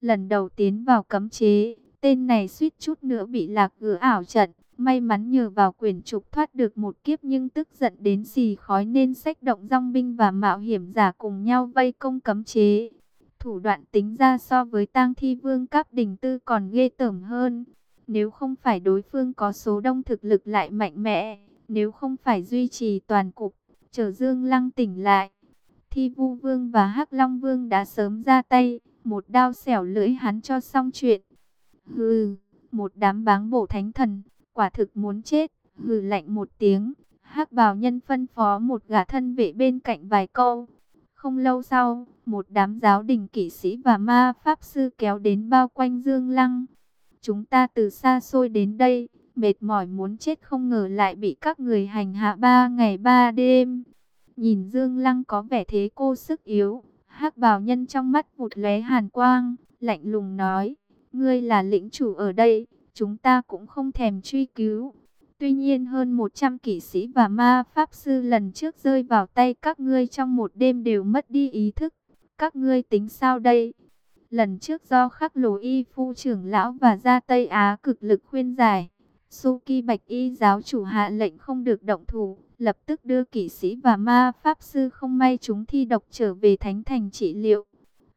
Lần đầu tiến vào cấm chế, tên này suýt chút nữa bị lạc gỡ ảo trận. May mắn nhờ vào quyền trục thoát được một kiếp nhưng tức giận đến xì khói nên sách động rong binh và mạo hiểm giả cùng nhau vây công cấm chế. Thủ đoạn tính ra so với tang thi vương cấp đỉnh tư còn ghê tởm hơn. Nếu không phải đối phương có số đông thực lực lại mạnh mẽ, nếu không phải duy trì toàn cục, chờ Dương Lăng tỉnh lại. Thi Vu Vương và Hắc Long Vương đã sớm ra tay, một đao xẻo lưỡi hắn cho xong chuyện. Hừ, một đám báng bổ thánh thần, quả thực muốn chết, hừ lạnh một tiếng. Hắc bào nhân phân phó một gã thân vệ bên cạnh vài câu. Không lâu sau, một đám giáo đình kỵ sĩ và ma pháp sư kéo đến bao quanh Dương Lăng. Chúng ta từ xa xôi đến đây, mệt mỏi muốn chết không ngờ lại bị các người hành hạ ba ngày ba đêm. Nhìn Dương Lăng có vẻ thế cô sức yếu, hắc bào nhân trong mắt một lóe hàn quang, lạnh lùng nói, ngươi là lĩnh chủ ở đây, chúng ta cũng không thèm truy cứu. Tuy nhiên hơn 100 kỵ sĩ và ma pháp sư lần trước rơi vào tay các ngươi trong một đêm đều mất đi ý thức. Các ngươi tính sao đây? Lần trước do khắc lồ y phu trưởng lão và gia Tây Á cực lực khuyên giải. Suki Bạch Y giáo chủ hạ lệnh không được động thủ, lập tức đưa kỵ sĩ và ma pháp sư không may chúng thi độc trở về thánh thành trị liệu.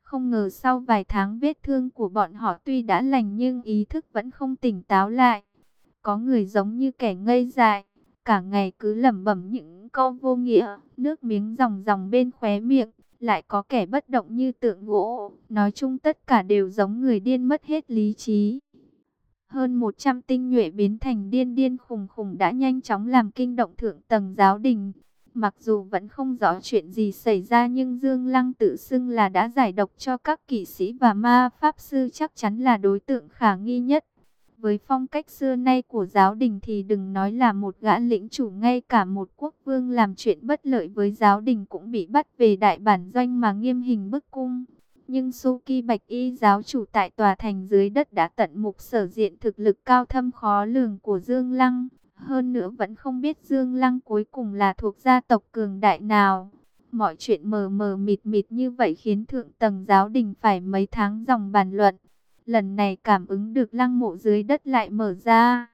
Không ngờ sau vài tháng vết thương của bọn họ tuy đã lành nhưng ý thức vẫn không tỉnh táo lại. Có người giống như kẻ ngây dại, cả ngày cứ lẩm bẩm những câu vô nghĩa, nước miếng ròng ròng bên khóe miệng, lại có kẻ bất động như tượng gỗ, nói chung tất cả đều giống người điên mất hết lý trí. Hơn 100 tinh nhuệ biến thành điên điên khùng khùng đã nhanh chóng làm kinh động thượng tầng giáo đình. Mặc dù vẫn không rõ chuyện gì xảy ra nhưng Dương Lăng tự xưng là đã giải độc cho các kỵ sĩ và ma pháp sư chắc chắn là đối tượng khả nghi nhất. Với phong cách xưa nay của giáo đình thì đừng nói là một gã lĩnh chủ, ngay cả một quốc vương làm chuyện bất lợi với giáo đình cũng bị bắt về đại bản doanh mà nghiêm hình bức cung. Nhưng Suki Bạch Y giáo chủ tại tòa thành dưới đất đã tận mục sở diện thực lực cao thâm khó lường của Dương Lăng. Hơn nữa vẫn không biết Dương Lăng cuối cùng là thuộc gia tộc cường đại nào. Mọi chuyện mờ mờ mịt mịt như vậy khiến thượng tầng giáo đình phải mấy tháng dòng bàn luận. Lần này cảm ứng được lăng mộ dưới đất lại mở ra.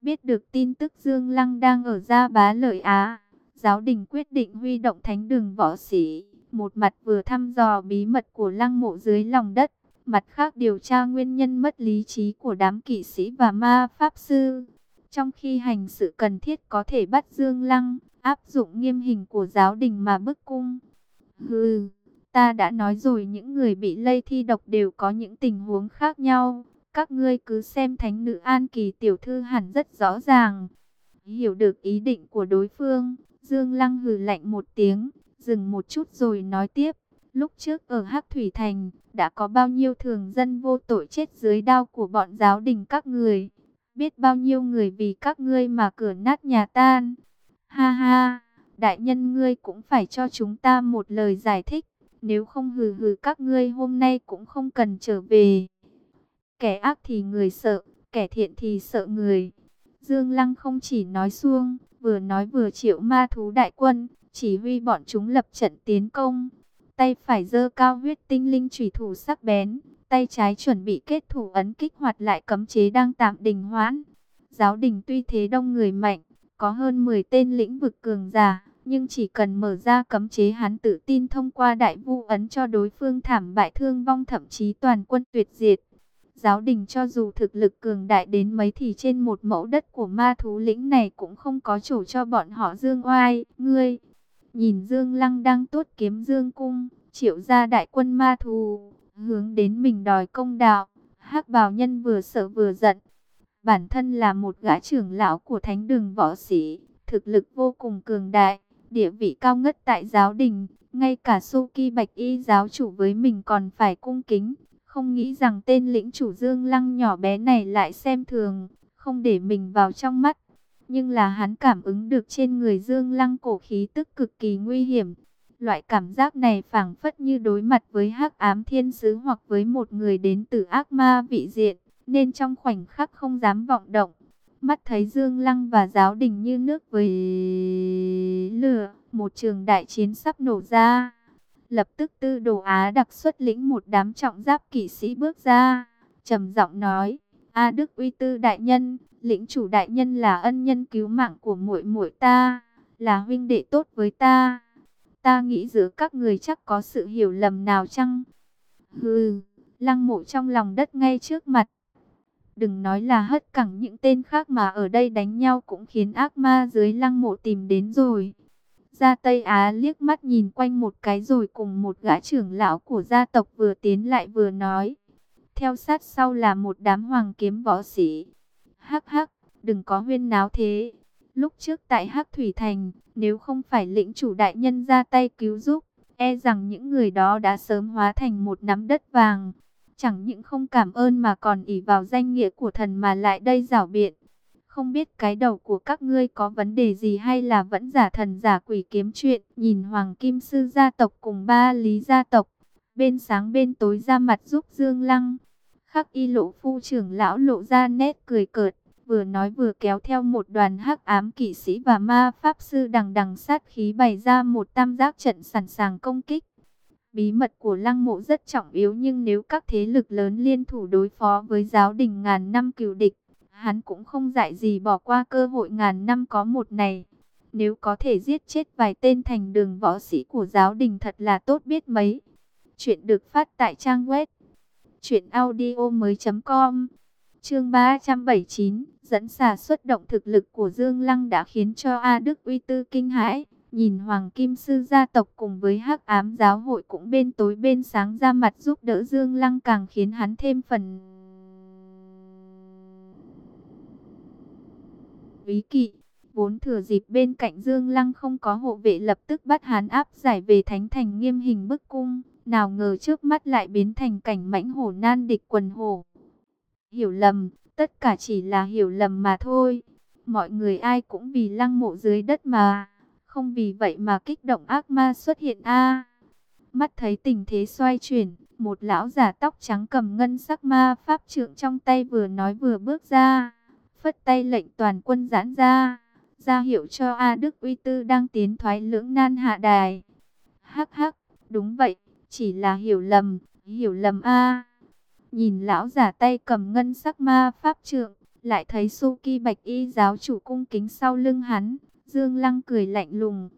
Biết được tin tức Dương Lăng đang ở Gia Bá Lợi Á. Giáo đình quyết định huy động thánh đường võ sĩ. Một mặt vừa thăm dò bí mật của lăng mộ dưới lòng đất. Mặt khác điều tra nguyên nhân mất lý trí của đám kỵ sĩ và ma pháp sư. Trong khi hành sự cần thiết có thể bắt Dương Lăng, áp dụng nghiêm hình của giáo đình mà bức cung. Hừ, ta đã nói rồi những người bị lây thi độc đều có những tình huống khác nhau. Các ngươi cứ xem thánh nữ An Kỳ tiểu thư hẳn rất rõ ràng. Hiểu được ý định của đối phương, Dương Lăng hừ lạnh một tiếng, dừng một chút rồi nói tiếp. Lúc trước ở Hắc Thủy Thành, đã có bao nhiêu thường dân vô tội chết dưới đao của bọn giáo đình các người. Biết bao nhiêu người vì các ngươi mà cửa nát nhà tan. Ha ha, đại nhân ngươi cũng phải cho chúng ta một lời giải thích. Nếu không hừ hừ các ngươi hôm nay cũng không cần trở về. Kẻ ác thì người sợ, kẻ thiện thì sợ người. Dương Lăng không chỉ nói xuông, vừa nói vừa triệu ma thú đại quân, chỉ huy bọn chúng lập trận tiến công. Tay phải giơ cao huyết tinh linh chủy thủ sắc bén, tay trái chuẩn bị kết thủ ấn kích hoạt lại cấm chế đang tạm đình hoãn. Giáo đình tuy thế đông người mạnh, có hơn 10 tên lĩnh vực cường giả, nhưng chỉ cần mở ra cấm chế hắn tự tin thông qua đại vu ấn cho đối phương thảm bại thương vong thậm chí toàn quân tuyệt diệt. Giáo đình cho dù thực lực cường đại đến mấy thì trên một mẫu đất của ma thú lĩnh này cũng không có chỗ cho bọn họ dương oai. Ngươi, nhìn Dương Lăng đang tốt kiếm Dương Cung, triệu ra đại quân ma thú, hướng đến mình đòi công đạo. hắc bào nhân vừa sợ vừa giận. Bản thân là một gã trưởng lão của thánh đường võ sĩ, thực lực vô cùng cường đại, địa vị cao ngất tại giáo đình. Ngay cả Suki Bạch Y giáo chủ với mình còn phải cung kính. Không nghĩ rằng tên lĩnh chủ Dương Lăng nhỏ bé này lại xem thường, không để mình vào trong mắt. Nhưng là hắn cảm ứng được trên người Dương Lăng cổ khí tức cực kỳ nguy hiểm. Loại cảm giác này phảng phất như đối mặt với hắc ám thiên sứ hoặc với một người đến từ ác ma vị diện, nên trong khoảnh khắc không dám vọng động. Mắt thấy Dương Lăng và giáo đình như nước với lửa, một trường đại chiến sắp nổ ra. Lập tức tư đồ Á đặc xuất lĩnh một đám trọng giáp kỵ sĩ bước ra, trầm giọng nói, A Đức uy tư đại nhân, lĩnh chủ đại nhân là ân nhân cứu mạng của muội muội ta, là huynh đệ tốt với ta. Ta nghĩ giữa các người chắc có sự hiểu lầm nào chăng? Hừ, lăng mộ trong lòng đất ngay trước mặt. Đừng nói là hất cẳng những tên khác mà ở đây đánh nhau cũng khiến ác ma dưới lăng mộ tìm đến rồi. Gia Tây Á liếc mắt nhìn quanh một cái rồi cùng một gã trưởng lão của gia tộc vừa tiến lại vừa nói. Theo sát sau là một đám hoàng kiếm võ sĩ. Hắc hắc, đừng có huyên náo thế. Lúc trước tại Hắc Thủy Thành, nếu không phải lĩnh chủ đại nhân ra tay cứu giúp, e rằng những người đó đã sớm hóa thành một nắm đất vàng. Chẳng những không cảm ơn mà còn ỷ vào danh nghĩa của thần mà lại đây rảo biện. Không biết cái đầu của các ngươi có vấn đề gì hay là vẫn giả thần giả quỷ kiếm chuyện. Nhìn Hoàng Kim Sư gia tộc cùng ba lý gia tộc. Bên sáng bên tối ra mặt giúp Dương Lăng. Khắc y lộ phu trưởng lão lộ ra nét cười cợt. Vừa nói vừa kéo theo một đoàn hắc ám kỵ sĩ và ma pháp sư đằng đằng sát khí bày ra một tam giác trận sẵn sàng công kích. Bí mật của lăng mộ rất trọng yếu nhưng nếu các thế lực lớn liên thủ đối phó với giáo đình ngàn năm cựu địch, hắn cũng không dại gì bỏ qua cơ hội ngàn năm có một này. Nếu có thể giết chết vài tên thành đường võ sĩ của giáo đình thật là tốt biết mấy. Chuyện được phát tại trang web truyệnaudiomoi.com. Chương 379, dẫn xà xuất động thực lực của Dương Lăng đã khiến cho A Đức uy tư kinh hãi. Nhìn Hoàng Kim Sư gia tộc cùng với hắc ám giáo hội cũng bên tối bên sáng ra mặt giúp đỡ Dương Lăng càng khiến hắn thêm phần... Ví kỵ, vốn thừa dịp bên cạnh Dương Lăng không có hộ vệ lập tức bắt hắn áp giải về Thánh Thành nghiêm hình bức cung. Nào ngờ trước mắt lại biến thành cảnh mãnh hổ nan địch quần hổ. Hiểu lầm, tất cả chỉ là hiểu lầm mà thôi. Mọi người ai cũng vì lăng mộ dưới đất mà. Không vì vậy mà kích động ác ma xuất hiện a. mắt thấy tình thế xoay chuyển, một lão giả tóc trắng cầm ngân sắc ma pháp trượng trong tay vừa nói vừa bước ra, phất tay lệnh toàn quân giãn ra, ra hiệu cho A Đức Uy Tư đang tiến thoái lưỡng nan hạ đài. Hắc hắc, đúng vậy, chỉ là hiểu lầm, hiểu lầm a. Nhìn lão giả tay cầm ngân sắc ma pháp trượng, lại thấy Suki Bạch Y giáo chủ cung kính sau lưng hắn, Dương Lăng cười lạnh lùng.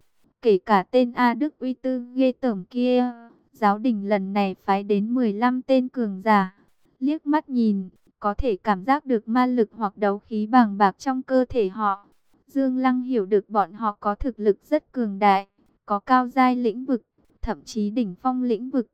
Kể cả tên A Đức uy tư ghê tởm kia, giáo đình lần này phái đến 15 tên cường giả. Liếc mắt nhìn, có thể cảm giác được ma lực hoặc đấu khí bàng bạc trong cơ thể họ. Dương Lăng hiểu được bọn họ có thực lực rất cường đại, có cao giai lĩnh vực, thậm chí đỉnh phong lĩnh vực.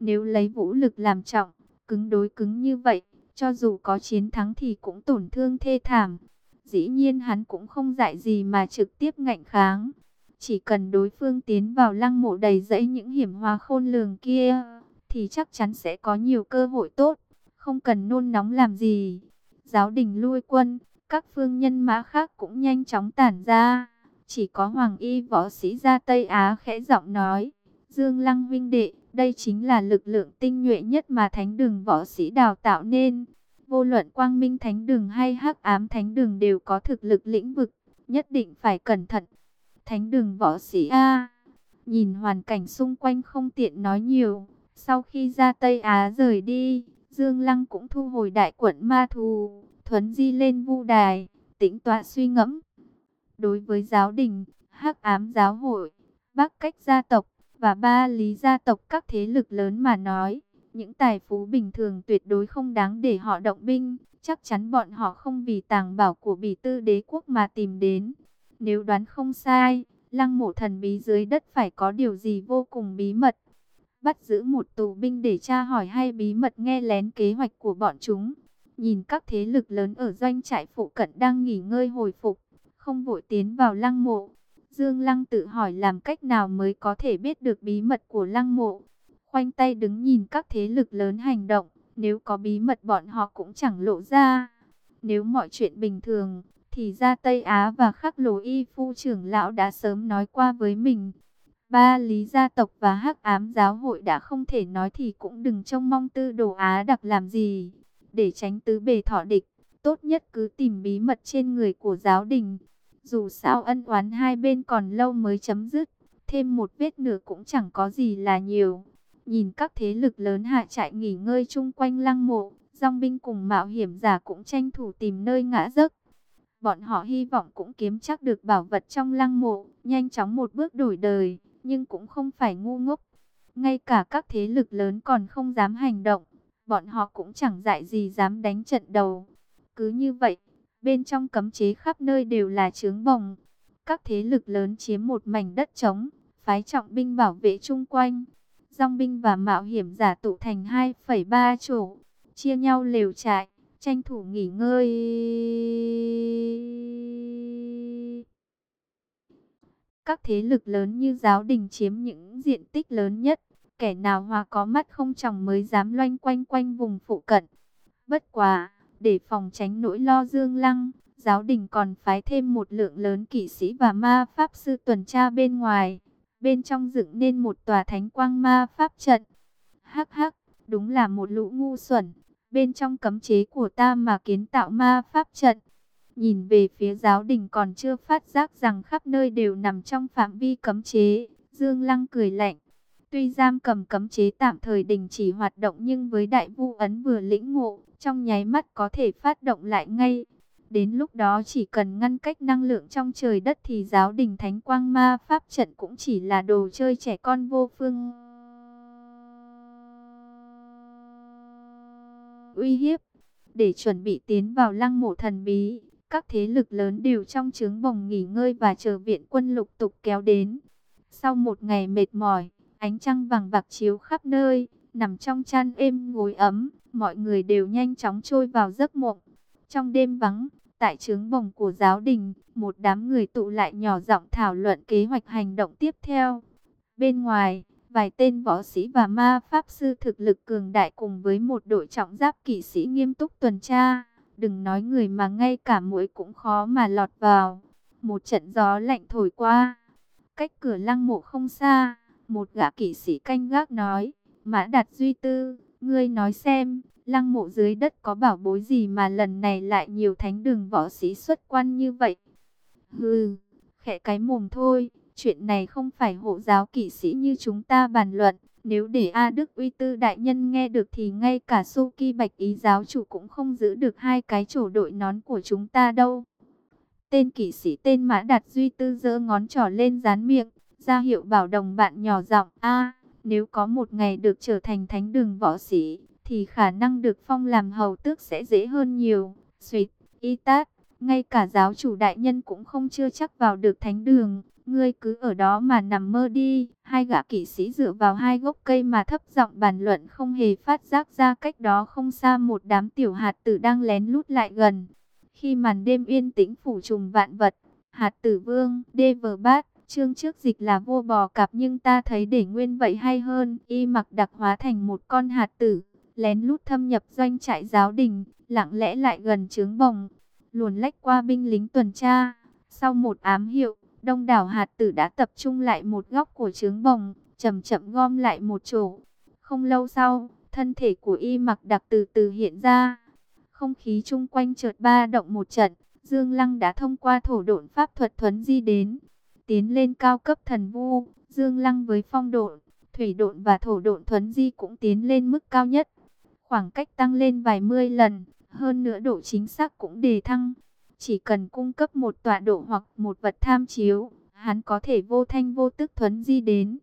Nếu lấy vũ lực làm trọng, cứng đối cứng như vậy, cho dù có chiến thắng thì cũng tổn thương thê thảm. Dĩ nhiên hắn cũng không dạy gì mà trực tiếp ngạnh kháng. Chỉ cần đối phương tiến vào lăng mộ đầy dẫy những hiểm hoa khôn lường kia, thì chắc chắn sẽ có nhiều cơ hội tốt. Không cần nôn nóng làm gì. Giáo đình lui quân, các phương nhân mã khác cũng nhanh chóng tản ra. Chỉ có Hoàng Y võ sĩ ra Tây Á khẽ giọng nói. Dương Lăng vinh đệ, đây chính là lực lượng tinh nhuệ nhất mà thánh đường võ sĩ đào tạo nên. Vô luận quang minh thánh đường hay hắc ám thánh đường đều có thực lực lĩnh vực, nhất định phải cẩn thận. Thánh đường võ sĩ A, nhìn hoàn cảnh xung quanh không tiện nói nhiều. Sau khi ra Tây Á rời đi, Dương Lăng cũng thu hồi đại quận ma thù, thuấn di lên vu đài, tĩnh tọa suy ngẫm. Đối với giáo đình, hắc ám giáo hội, bắc cách gia tộc, và ba lý gia tộc các thế lực lớn mà nói, những tài phú bình thường tuyệt đối không đáng để họ động binh, chắc chắn bọn họ không vì tàng bảo của bỉ tư đế quốc mà tìm đến. Nếu đoán không sai, lăng mộ thần bí dưới đất phải có điều gì vô cùng bí mật. Bắt giữ một tù binh để tra hỏi hay bí mật nghe lén kế hoạch của bọn chúng. Nhìn các thế lực lớn ở doanh trại phụ cận đang nghỉ ngơi hồi phục, không vội tiến vào lăng mộ. Dương Lăng tự hỏi làm cách nào mới có thể biết được bí mật của lăng mộ. Khoanh tay đứng nhìn các thế lực lớn hành động, nếu có bí mật bọn họ cũng chẳng lộ ra. Nếu mọi chuyện bình thường, thì ra Tây Á và khắc lồ y phu trưởng lão đã sớm nói qua với mình. Ba lý gia tộc và hắc ám giáo hội đã không thể nói thì cũng đừng trông mong tư đồ Á đặc làm gì. Để tránh tứ bề thọ địch, tốt nhất cứ tìm bí mật trên người của giáo đình. Dù sao ân oán hai bên còn lâu mới chấm dứt, thêm một vết nửa cũng chẳng có gì là nhiều. Nhìn các thế lực lớn hạ trại nghỉ ngơi chung quanh lăng mộ, dòng binh cùng mạo hiểm giả cũng tranh thủ tìm nơi ngã giấc. Bọn họ hy vọng cũng kiếm chắc được bảo vật trong lăng mộ, nhanh chóng một bước đổi đời, nhưng cũng không phải ngu ngốc. Ngay cả các thế lực lớn còn không dám hành động, bọn họ cũng chẳng dại gì dám đánh trận đầu. Cứ như vậy, bên trong cấm chế khắp nơi đều là trướng bồng. Các thế lực lớn chiếm một mảnh đất trống, phái trọng binh bảo vệ chung quanh. Dòng binh và mạo hiểm giả tụ thành 2,3 chỗ, chia nhau lều trại, tranh thủ nghỉ ngơi. Các thế lực lớn như giáo đình chiếm những diện tích lớn nhất, kẻ nào hòa có mắt không chồng mới dám loanh quanh quanh vùng phụ cận. Bất quá, để phòng tránh nỗi lo dương lăng, giáo đình còn phái thêm một lượng lớn kỵ sĩ và ma pháp sư tuần tra bên ngoài. Bên trong dựng nên một tòa thánh quang ma pháp trận. Hắc hắc, đúng là một lũ ngu xuẩn. Bên trong cấm chế của ta mà kiến tạo ma pháp trận. Nhìn về phía giáo đình còn chưa phát giác rằng khắp nơi đều nằm trong phạm vi cấm chế. Dương Lăng cười lạnh. Tuy giam cầm cấm chế tạm thời đình chỉ hoạt động nhưng với đại vu ấn vừa lĩnh ngộ, trong nháy mắt có thể phát động lại ngay. Đến lúc đó chỉ cần ngăn cách năng lượng trong trời đất thì giáo đình thánh quang ma pháp trận cũng chỉ là đồ chơi trẻ con vô phương. Uy hiếp, để chuẩn bị tiến vào lăng mộ thần bí, các thế lực lớn đều trong trướng bồng nghỉ ngơi và chờ viện quân lục tục kéo đến. Sau một ngày mệt mỏi, ánh trăng vàng bạc chiếu khắp nơi, nằm trong chăn êm ngồi ấm, mọi người đều nhanh chóng trôi vào giấc mộng. Trong đêm vắng, tại trướng bồng của giáo đình, một đám người tụ lại nhỏ giọng thảo luận kế hoạch hành động tiếp theo. Bên ngoài, vài tên võ sĩ và ma pháp sư thực lực cường đại cùng với một đội trọng giáp kỵ sĩ nghiêm túc tuần tra. Đừng nói người mà ngay cả mũi cũng khó mà lọt vào. Một trận gió lạnh thổi qua. Cách cửa lăng mộ không xa, một gã kỵ sĩ canh gác nói, Mã Đạt Duy Tư, ngươi nói xem, lăng mộ dưới đất có bảo bối gì mà lần này lại nhiều thánh đường võ sĩ xuất quan như vậy. Hừ, khẽ cái mồm thôi, chuyện này không phải hộ giáo kỵ sĩ như chúng ta bàn luận. Nếu để A Đức Uy Tư Đại Nhân nghe được thì ngay cả su ki Bạch Ý giáo chủ cũng không giữ được hai cái chỗ đội nón của chúng ta đâu. Tên kỵ sĩ tên Mã Đạt Duy Tư giơ ngón trỏ lên dán miệng, ra hiệu bảo đồng bạn nhỏ giọng A, nếu có một ngày được trở thành thánh đường võ sĩ, thì khả năng được phong làm hầu tước sẽ dễ hơn nhiều. Xuyệt, y tát, ngay cả giáo chủ đại nhân cũng không chưa chắc vào được thánh đường. Ngươi cứ ở đó mà nằm mơ đi. Hai gã kỵ sĩ dựa vào hai gốc cây mà thấp giọng bàn luận không hề phát giác ra cách đó không xa một đám tiểu hạt tử đang lén lút lại gần. Khi màn đêm yên tĩnh phủ trùm vạn vật, hạt tử vương, đê vờ bát, Chương trước dịch là vua bò cạp nhưng ta thấy để nguyên vậy hay hơn. Y mặc đặc hóa thành một con hạt tử, lén lút thâm nhập doanh trại giáo đình, lặng lẽ lại gần trướng bồng, luồn lách qua binh lính tuần tra. Sau một ám hiệu, đông đảo hạt tử đã tập trung lại một góc của trướng bồng, chậm chậm gom lại một chỗ. Không lâu sau, thân thể của y mặc đặc từ từ hiện ra. Không khí chung quanh chợt ba động một trận, Dương Lăng đã thông qua thổ độn pháp thuật thuấn di đến tiến lên cao cấp thần vu, dương lăng với phong độn, thủy độn và thổ độn thuấn di cũng tiến lên mức cao nhất. Khoảng cách tăng lên vài mươi lần, hơn nữa độ chính xác cũng đề thăng. Chỉ cần cung cấp một tọa độ hoặc một vật tham chiếu, hắn có thể vô thanh vô tức thuấn di đến.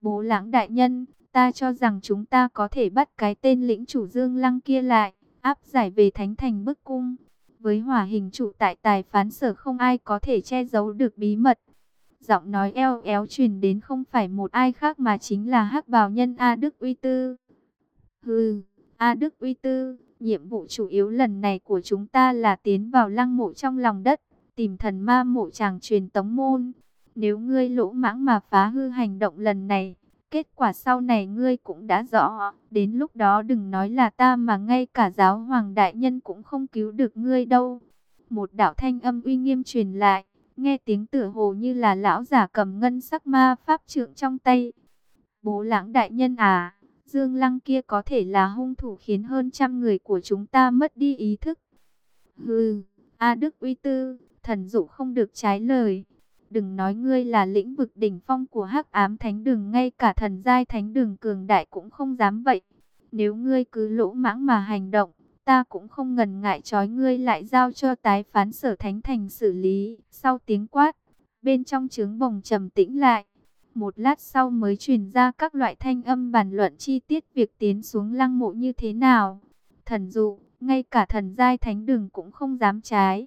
Bố lãng đại nhân, ta cho rằng chúng ta có thể bắt cái tên lĩnh chủ dương lăng kia lại, áp giải về thánh thành bức cung. Với hỏa hình trụ tại tài phán sở không ai có thể che giấu được bí mật. Giọng nói eo éo truyền đến không phải một ai khác mà chính là hắc bào nhân A Đức Uy Tư. Hừ, A Đức Uy Tư, nhiệm vụ chủ yếu lần này của chúng ta là tiến vào lăng mộ trong lòng đất, tìm thần ma mộ chàng truyền tống môn. Nếu ngươi lỗ mãng mà phá hư hành động lần này, kết quả sau này ngươi cũng đã rõ. Đến lúc đó đừng nói là ta mà ngay cả giáo hoàng đại nhân cũng không cứu được ngươi đâu. Một đạo thanh âm uy nghiêm truyền lại. Nghe tiếng tựa hồ như là lão giả cầm ngân sắc ma pháp trượng trong tay. Bố lãng đại nhân à, Dương Lăng kia có thể là hung thủ khiến hơn trăm người của chúng ta mất đi ý thức. Hừ, A Đức uy tư, thần dụ không được trái lời. Đừng nói ngươi là lĩnh vực đỉnh phong của hắc ám thánh đường, ngay cả thần giai thánh đường cường đại cũng không dám vậy. Nếu ngươi cứ lỗ mãng mà hành động, ta cũng không ngần ngại trói ngươi lại giao cho tái phán sở thánh thành xử lý. Sau tiếng quát, bên trong trướng bồng trầm tĩnh lại. Một lát sau mới truyền ra các loại thanh âm bàn luận chi tiết việc tiến xuống lăng mộ như thế nào. Thần dụ, ngay cả thần giai thánh đường cũng không dám trái.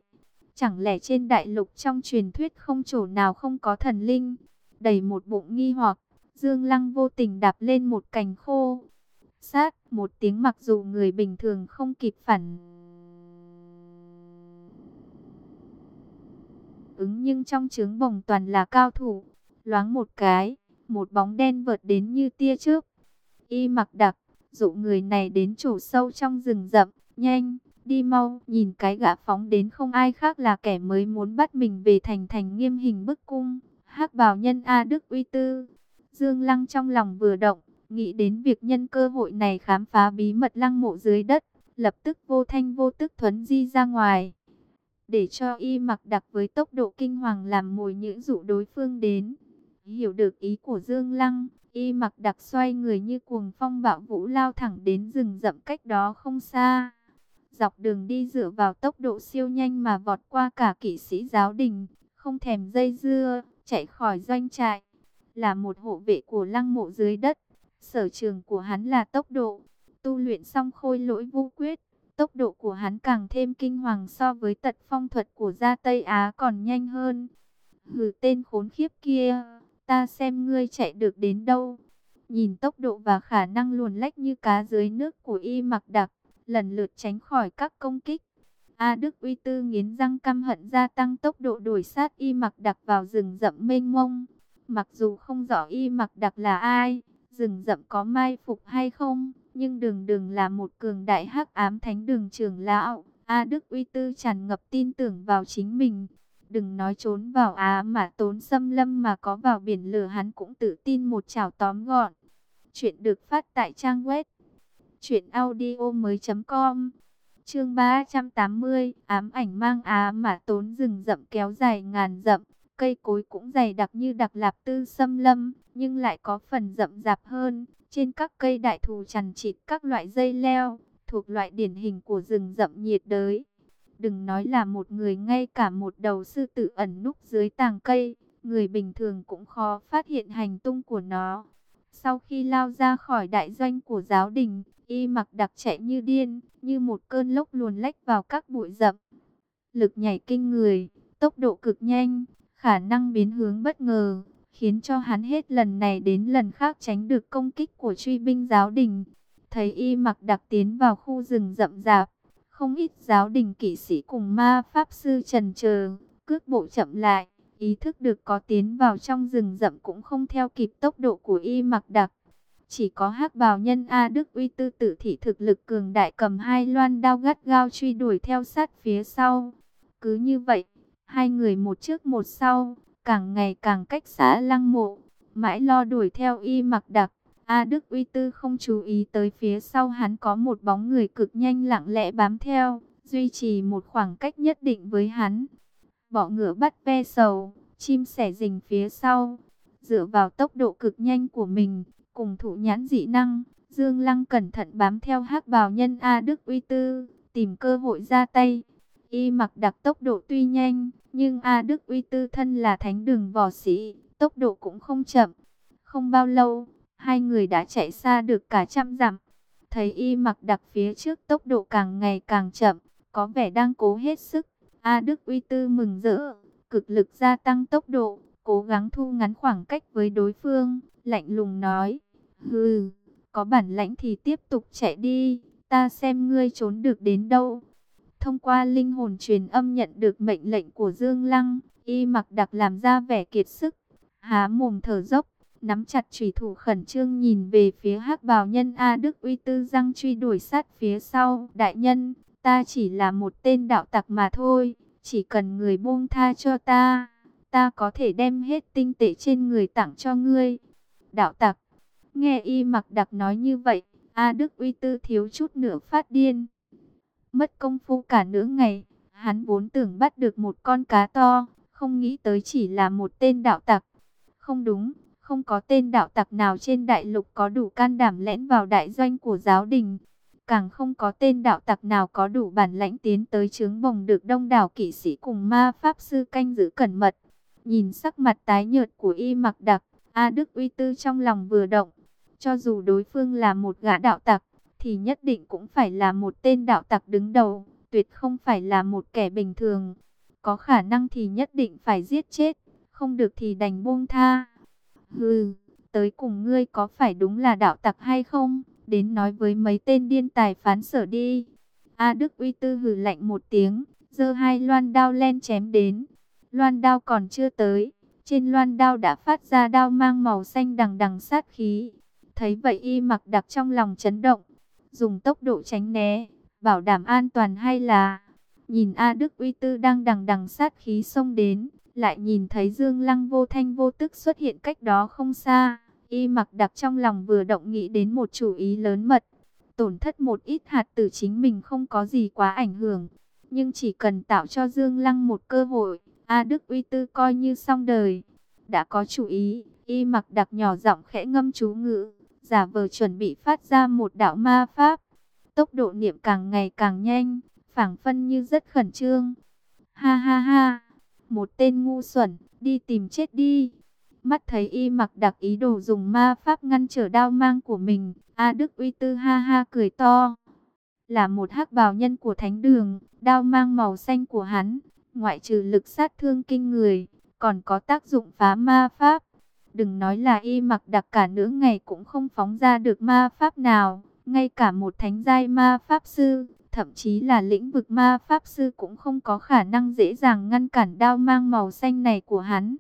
Chẳng lẽ trên đại lục trong truyền thuyết không chỗ nào không có thần linh? Đầy một bụng nghi hoặc, Dương Lăng vô tình đạp lên một cành khô. Sát một tiếng mặc dù người bình thường không kịp phản ứng nhưng trong trướng bồng toàn là cao thủ. Loáng một cái, một bóng đen vợt đến như tia trước. Y mặc đặc, dụ người này đến chỗ sâu trong rừng rậm, nhanh, đi mau, nhìn cái gã phóng đến không ai khác là kẻ mới muốn bắt mình về thành thành nghiêm hình bức cung. hắc bào nhân A Đức Uy Tư, Dương Lăng trong lòng vừa động, nghĩ đến việc nhân cơ hội này khám phá bí mật lăng mộ dưới đất, lập tức vô thanh vô tức thuấn di ra ngoài. Để cho y mặc đặc với tốc độ kinh hoàng làm mồi nhữ dụ đối phương đến. Hiểu được ý của Dương Lăng, y mặc đặc xoay người như cuồng phong bạo vũ lao thẳng đến rừng rậm cách đó không xa. Dọc đường đi dựa vào tốc độ siêu nhanh mà vọt qua cả kỵ sĩ giáo đình, không thèm dây dưa, chạy khỏi doanh trại. Là một hộ vệ của lăng mộ dưới đất, sở trường của hắn là tốc độ, tu luyện xong khôi lỗi vô quyết. Tốc độ của hắn càng thêm kinh hoàng so với tật phong thuật của gia Tây Á còn nhanh hơn. Hừ tên khốn khiếp kia, ta xem ngươi chạy được đến đâu. Nhìn tốc độ và khả năng luồn lách như cá dưới nước của y mặc đặc, lần lượt tránh khỏi các công kích. A Đức Uy Tư nghiến răng căm hận gia tăng tốc độ đuổi sát y mặc đặc vào rừng rậm mênh mông. Mặc dù không rõ y mặc đặc là ai, rừng rậm có mai phục hay không, nhưng đường đường là một cường đại hắc ám thánh đường trưởng lão. A Đức Uy Tư tràn ngập tin tưởng vào chính mình. Đừng nói trốn vào Á mà tốn xâm lâm mà có vào biển lửa hắn cũng tự tin một chảo tóm gọn. Chuyện được phát tại trang web Chuyện audio mới com Chương 380 Ám ảnh mang á mà tốn rừng rậm kéo dài ngàn rậm. Cây cối cũng dày đặc như đặc lạp tư xâm lâm Nhưng lại có phần rậm rạp hơn. Trên các cây đại thù chằn chịt các loại dây leo Thuộc loại điển hình của rừng rậm nhiệt đới. Đừng nói là một người ngay cả một đầu sư tử ẩn núp dưới tàng cây Người bình thường cũng khó phát hiện hành tung của nó. Sau khi lao ra khỏi đại doanh của giáo đình, y mặc đặc chạy như điên, như một cơn lốc luồn lách vào các bụi rậm. Lực nhảy kinh người, tốc độ cực nhanh, khả năng biến hướng bất ngờ, khiến cho hắn hết lần này đến lần khác tránh được công kích của truy binh giáo đình. Thấy y mặc đặc tiến vào khu rừng rậm rạp, không ít giáo đình kỵ sĩ cùng ma pháp sư trần chờ cước bộ chậm lại ý thức được có tiến vào trong rừng rậm cũng không theo kịp tốc độ của y mặc đặc. Chỉ có hắc bào nhân A Đức uy tư tử thị thực lực cường đại cầm hai loan đao gắt gao truy đuổi theo sát phía sau. Cứ như vậy, hai người một trước một sau, càng ngày càng cách xã lăng mộ, mãi lo đuổi theo y mặc đặc. A Đức uy tư không chú ý tới phía sau hắn có một bóng người cực nhanh lặng lẽ bám theo, duy trì một khoảng cách nhất định với hắn bọ ngựa bắt ve sầu, chim sẻ rình phía sau. Dựa vào tốc độ cực nhanh của mình, cùng thủ nhãn dị năng, Dương Lăng cẩn thận bám theo hắc bào nhân A Đức Uy Tư, tìm cơ hội ra tay. Y mặc đặc tốc độ tuy nhanh, nhưng A Đức Uy Tư thân là thánh đường võ sĩ, tốc độ cũng không chậm. Không bao lâu, hai người đã chạy xa được cả trăm dặm. Thấy Y mặc đặc phía trước tốc độ càng ngày càng chậm, có vẻ đang cố hết sức. A Đức Uy Tư mừng rỡ, cực lực gia tăng tốc độ, cố gắng thu ngắn khoảng cách với đối phương, lạnh lùng nói, hừ, có bản lãnh thì tiếp tục chạy đi, ta xem ngươi trốn được đến đâu. Thông qua linh hồn truyền âm nhận được mệnh lệnh của Dương Lăng, y mặc đặc làm ra vẻ kiệt sức, há mồm thở dốc, nắm chặt chủy thủ khẩn trương nhìn về phía hắc bào nhân A Đức Uy Tư răng truy đuổi sát phía sau. Đại nhân, Ta chỉ là một tên đạo tặc mà thôi, chỉ cần người buông tha cho ta, ta có thể đem hết tinh tệ trên người tặng cho ngươi. Đạo tặc, nghe y mặc đặc nói như vậy, A Đức uy tư thiếu chút nữa phát điên. Mất công phu cả nửa ngày, hắn vốn tưởng bắt được một con cá to, Không nghĩ tới chỉ là một tên đạo tặc. Không đúng, không có tên đạo tặc nào trên đại lục có đủ can đảm lẻn vào đại doanh của giáo đình. Càng không có tên đạo tặc nào có đủ bản lãnh tiến tới chướng bồng được đông đảo kỵ sĩ cùng ma pháp sư canh giữ cẩn mật. Nhìn sắc mặt tái nhợt của y mặc đặc, A Đức uy tư trong lòng vừa động. Cho dù đối phương là một gã đạo tặc, thì nhất định cũng phải là một tên đạo tặc đứng đầu, tuyệt không phải là một kẻ bình thường. Có khả năng thì nhất định phải giết chết, không được thì đành buông tha. Hừ, tới cùng ngươi có phải đúng là đạo tặc hay không? Đến nói với mấy tên điên tài phán sở đi. A Đức uy tư hừ lạnh một tiếng, giơ hai loan đao len chém đến. Loan đao còn chưa tới, trên loan đao đã phát ra đao mang màu xanh đằng đằng sát khí. Thấy vậy y mặc đặc trong lòng chấn động, dùng tốc độ tránh né, bảo đảm an toàn hay là... Nhìn A Đức Uy Tư đang đằng đằng sát khí xông đến, lại nhìn thấy Dương Lăng vô thanh vô tức xuất hiện cách đó không xa. Y mặc đặc trong lòng vừa động nghĩ đến một chủ ý lớn mật. Tổn thất một ít hạt tử chính mình không có gì quá ảnh hưởng. Nhưng chỉ cần tạo cho Dương Lăng một cơ hội, A Đức Uy Tư coi như xong đời. Đã có chủ ý, Y mặc đặc nhỏ giọng khẽ ngâm chú ngữ, giả vờ chuẩn bị phát ra một đạo ma pháp. Tốc độ niệm càng ngày càng nhanh, phảng phân như rất khẩn trương. Ha ha ha, một tên ngu xuẩn, đi tìm chết đi. Mắt thấy y mặc đặc ý đồ dùng ma pháp ngăn trở đao mang của mình, A Đức uy tư ha ha cười to. Là một hắc bào nhân của thánh đường, đao mang màu xanh của hắn, ngoại trừ lực sát thương kinh người, còn có tác dụng phá ma pháp. Đừng nói là y mặc đặc cả nửa ngày cũng không phóng ra được ma pháp nào, ngay cả một thánh giai ma pháp sư, thậm chí là lĩnh vực ma pháp sư cũng không có khả năng dễ dàng ngăn cản đao mang màu xanh này của hắn.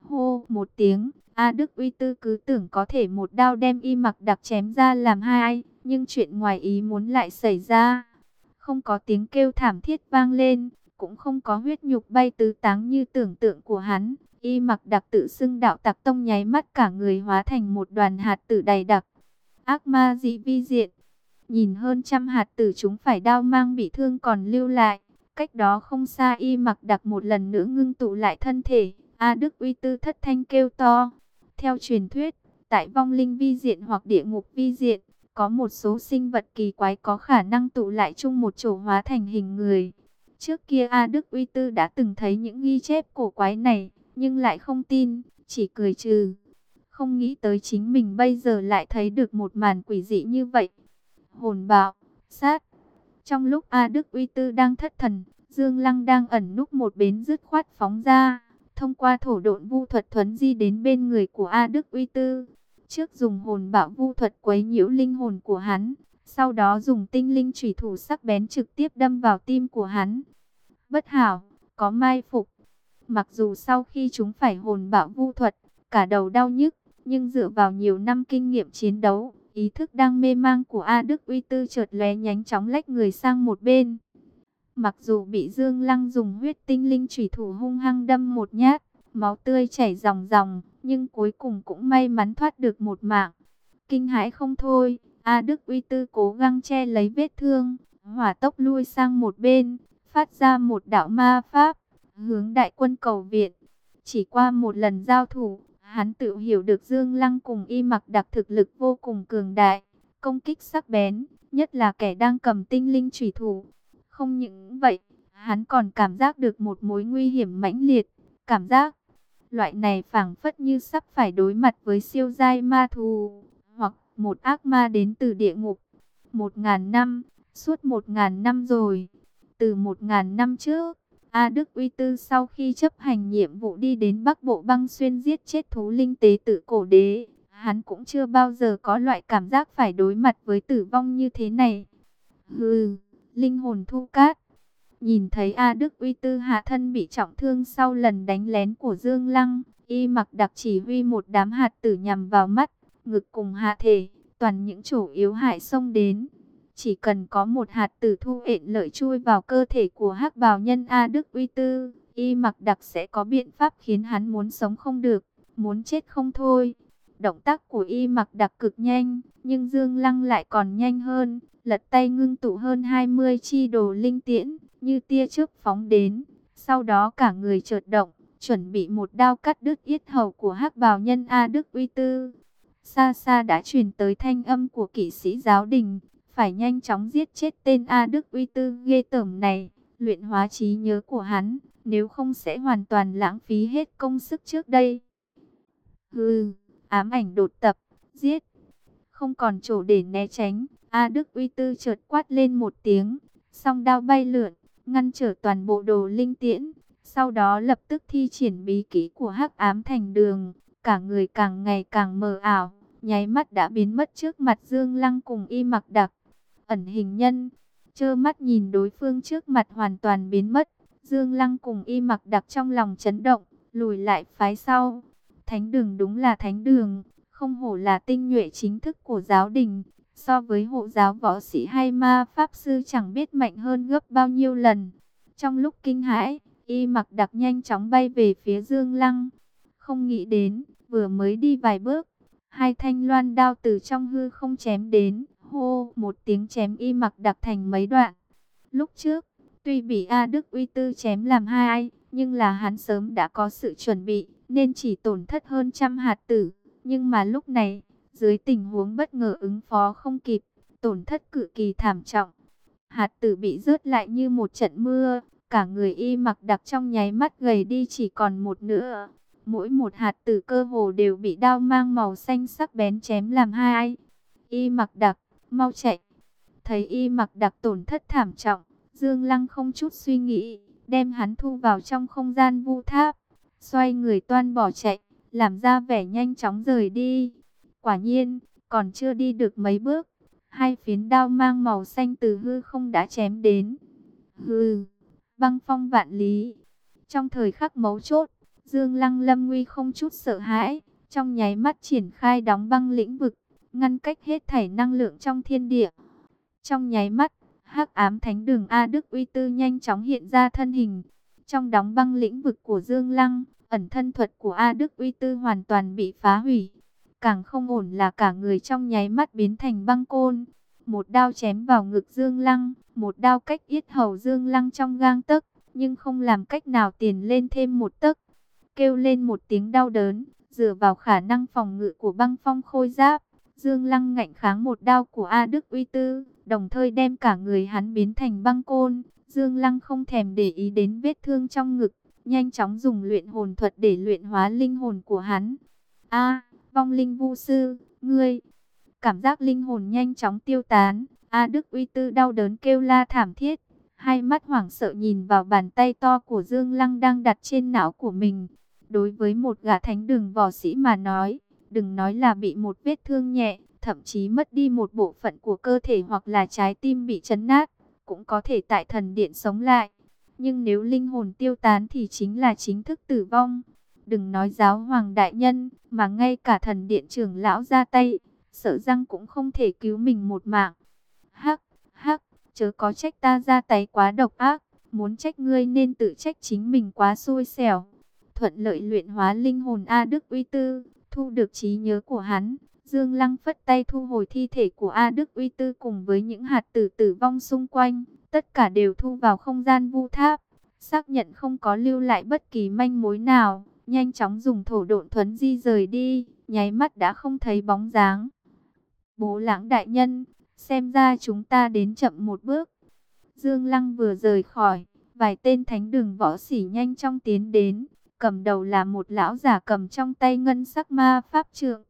Hô một tiếng, A Đức uy tư cứ tưởng có thể một đao đem y mặc đặc chém ra làm hai, nhưng chuyện ngoài ý muốn lại xảy ra. Không có tiếng kêu thảm thiết vang lên, cũng không có huyết nhục bay tứ táng như tưởng tượng của hắn. Y mặc đặc tự xưng đạo tặc tông nháy mắt cả người hóa thành một đoàn hạt tử đầy đặc. Ác ma dị vi diện, nhìn hơn trăm hạt tử chúng phải đau mang bị thương còn lưu lại. Cách đó không xa y mặc đặc một lần nữa ngưng tụ lại thân thể. A Đức uy tư thất thanh kêu to. Theo truyền thuyết, tại vong linh vi diện hoặc địa ngục vi diện, có một số sinh vật kỳ quái có khả năng tụ lại chung một chỗ hóa thành hình người. Trước kia A Đức Uy Tư đã từng thấy những ghi chép cổ quái này, nhưng lại không tin, chỉ cười trừ. Không nghĩ tới chính mình bây giờ lại thấy được một màn quỷ dị như vậy. Hồn bạo, sát. Trong lúc A Đức Uy Tư đang thất thần, Dương Lăng đang ẩn núp một bến dứt khoát phóng ra. Thông qua thổ độn vu thuật thuấn di đến bên người của A Đức Uy Tư. Trước dùng hồn bạo vu thuật quấy nhiễu linh hồn của hắn. Sau đó dùng tinh linh chủy thủ sắc bén trực tiếp đâm vào tim của hắn. Bất hảo, có mai phục. Mặc dù sau khi chúng phải hồn bạo vu thuật, cả đầu đau nhức, nhưng dựa vào nhiều năm kinh nghiệm chiến đấu, ý thức đang mê mang của A Đức Uy Tư chợt lóe nhánh chóng lách người sang một bên. Mặc dù bị Dương Lăng dùng huyết tinh linh chủy thủ hung hăng đâm một nhát, máu tươi chảy ròng ròng, nhưng cuối cùng cũng may mắn thoát được một mạng. Kinh hãi không thôi, A Đức Uy Tư cố gắng che lấy vết thương, hỏa tốc lui sang một bên, phát ra một đạo ma pháp, hướng đại quân cầu viện. Chỉ qua một lần giao thủ, hắn tự hiểu được Dương Lăng cùng y mặc đặc thực lực vô cùng cường đại, công kích sắc bén, nhất là kẻ đang cầm tinh linh trùy thủ. Không những vậy, hắn còn cảm giác được một mối nguy hiểm mãnh liệt, cảm giác loại này phảng phất như sắp phải đối mặt với siêu giai ma thù, hoặc một ác ma đến từ địa ngục. Một ngàn năm, suốt một ngàn năm rồi, từ một ngàn năm trước, A Đức Uy Tư sau khi chấp hành nhiệm vụ đi đến Bắc Bộ băng xuyên giết chết thú linh tế tự cổ đế, hắn cũng chưa bao giờ có loại cảm giác phải đối mặt với tử vong như thế này. Hừ, linh hồn thu cát. Nhìn thấy A Đức Uy Tư hạ thân bị trọng thương sau lần đánh lén của Dương Lăng, y mặc đặc chỉ huy một đám hạt tử nhằm vào mắt, ngực cùng hạ thể, toàn những chỗ yếu hại xông đến. Chỉ cần có một hạt tử thu ện lợi chui vào cơ thể của hắc bào nhân A Đức Uy Tư, y mặc đặc sẽ có biện pháp khiến hắn muốn sống không được, muốn chết không thôi. Động tác của y mặc đặc cực nhanh, nhưng Dương Lăng lại còn nhanh hơn, lật tay ngưng tụ hơn 20 chi đồ linh tiễn, như tia trước phóng đến. Sau đó cả người chợt động, chuẩn bị một đao cắt đứt yết hầu của hắc bào nhân A Đức Uy Tư. Xa xa đã truyền tới thanh âm của kỵ sĩ giáo đình, phải nhanh chóng giết chết tên A Đức Uy Tư ghê tởm này, luyện hóa trí nhớ của hắn, nếu không sẽ hoàn toàn lãng phí hết công sức trước đây. Hừ, ám ảnh đột tập, giết, không còn chỗ để né tránh, A Đức Uy Tư chợt quát lên một tiếng, song đao bay lượn, ngăn trở toàn bộ đồ linh tiễn, sau đó lập tức thi triển bí kỹ của hắc ám thành đường, cả người càng ngày càng mờ ảo, nháy mắt đã biến mất trước mặt Dương Lăng cùng y mặc đặc. Ẩn hình nhân, Chơ mắt nhìn đối phương trước mặt hoàn toàn biến mất, Dương Lăng cùng y mặc đặc trong lòng chấn động, lùi lại phái sau. Thánh đường đúng là thánh đường, không hổ là tinh nhuệ chính thức của giáo đình, so với hộ giáo võ sĩ hay ma pháp sư chẳng biết mạnh hơn gấp bao nhiêu lần. Trong lúc kinh hãi, y mặc đặc nhanh chóng bay về phía Dương Lăng, không nghĩ đến, vừa mới đi vài bước, hai thanh loan đao từ trong hư không chém đến, hô, một tiếng chém y mặc đặc thành mấy đoạn. Lúc trước, tuy bị A Đức Uy Tư chém làm hai, nhưng là hắn sớm đã có sự chuẩn bị, nên chỉ tổn thất hơn trăm hạt tử. Nhưng mà lúc này, dưới tình huống bất ngờ ứng phó không kịp, tổn thất cự kỳ thảm trọng. Hạt tử bị rớt lại như một trận mưa, cả người y mặc đặc trong nháy mắt gầy đi chỉ còn một nữa. Mỗi một hạt tử cơ hồ đều bị đao mang màu xanh sắc bén chém làm hai. Y mặc đặc, mau chạy. Thấy y mặc đặc tổn thất thảm trọng, Dương Lăng không chút suy nghĩ, đem hắn thu vào trong không gian vu tháp. Xoay người toan bỏ chạy, làm ra vẻ nhanh chóng rời đi. Quả nhiên, còn chưa đi được mấy bước, hai phiến đao mang màu xanh từ hư không đã chém đến. Hư, băng phong vạn lý. Trong thời khắc mấu chốt, Dương Lăng Lâm Nguy không chút sợ hãi, trong nháy mắt triển khai đóng băng lĩnh vực, ngăn cách hết thảy năng lượng trong thiên địa. Trong nháy mắt, hắc ám thánh đường A Đức Uy Tư nhanh chóng hiện ra thân hình. Trong đóng băng lĩnh vực của Dương Lăng, ẩn thân thuật của A Đức Uy Tư hoàn toàn bị phá hủy. Càng không ổn là cả người trong nháy mắt biến thành băng côn. Một đao chém vào ngực Dương Lăng, một đao cách yết hầu Dương Lăng trong gang tấc, nhưng không làm cách nào tiền lên thêm một tấc kêu lên một tiếng đau đớn, dựa vào khả năng phòng ngự của băng phong khôi giáp. Dương Lăng ngạnh kháng một đao của A Đức Uy Tư, đồng thời đem cả người hắn biến thành băng côn. Dương Lăng không thèm để ý đến vết thương trong ngực, nhanh chóng dùng luyện hồn thuật để luyện hóa linh hồn của hắn. A, vong linh vu sư, ngươi. Cảm giác linh hồn nhanh chóng tiêu tán, A Đức Uy Tư đau đớn kêu la thảm thiết. Hai mắt hoảng sợ nhìn vào bàn tay to của Dương Lăng đang đặt trên não của mình. Đối với một gã thánh đường võ sĩ mà nói, đừng nói là bị một vết thương nhẹ, thậm chí mất đi một bộ phận của cơ thể hoặc là trái tim bị chấn nát, cũng có thể tại thần điện sống lại. Nhưng nếu linh hồn tiêu tán thì chính là chính thức tử vong. Đừng nói giáo hoàng đại nhân, mà ngay cả thần điện trưởng lão ra tay, sợ rằng cũng không thể cứu mình một mạng. Hắc, hắc, chớ có trách ta ra tay quá độc ác, muốn trách ngươi nên tự trách chính mình quá xui xẻo thuận lợi luyện hóa linh hồn A Đức Uy Tư, thu được trí nhớ của hắn. Dương Lăng phất tay thu hồi thi thể của A Đức Uy Tư cùng với những hạt tử tử vong xung quanh, tất cả đều thu vào không gian vu tháp, xác nhận không có lưu lại bất kỳ manh mối nào, nhanh chóng dùng thổ độn thuấn di rời đi, nháy mắt đã không thấy bóng dáng. Bố lãng đại nhân, xem ra chúng ta đến chậm một bước. Dương Lăng vừa rời khỏi, vài tên thánh đường võ sĩ nhanh trong tiến đến, Cầm đầu là một lão giả cầm trong tay ngân sắc ma pháp trượng.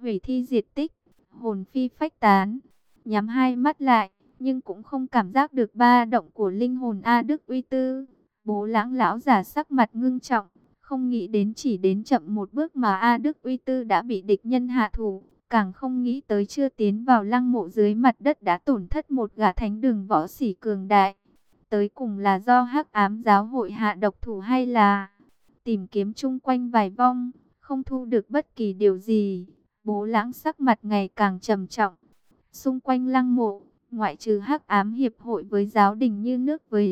Hủy thi diệt tích, hồn phi phách tán. Nhắm hai mắt lại, nhưng cũng không cảm giác được ba động của linh hồn A Đức Uy Tư. Bố lãng lão giả sắc mặt ngưng trọng, không nghĩ đến chỉ đến chậm một bước mà A Đức Uy Tư đã bị địch nhân hạ thủ. Càng không nghĩ tới chưa tiến vào lăng mộ dưới mặt đất đã tổn thất một gã thánh đường võ sĩ cường đại. Tới cùng là do hắc ám giáo hội hạ độc thủ hay là tìm kiếm chung quanh vài vong, không thu được bất kỳ điều gì. Bố lãng sắc mặt ngày càng trầm trọng. Xung quanh lăng mộ, ngoại trừ hắc ám hiệp hội với giáo đình như nước với